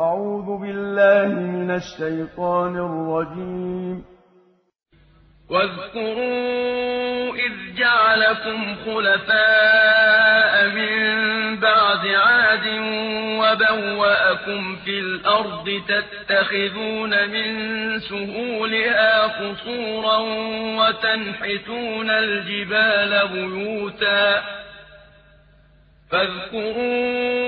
أعوذ بالله من الشيطان الرجيم. واذكروا إذ جعلكم خلفاء من بعد عاد وبوأكم في الأرض تتخذون من سهولها قصورا وتنحتون الجبال بيوتا. فاذكروا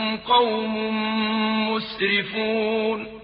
قوم مسرفون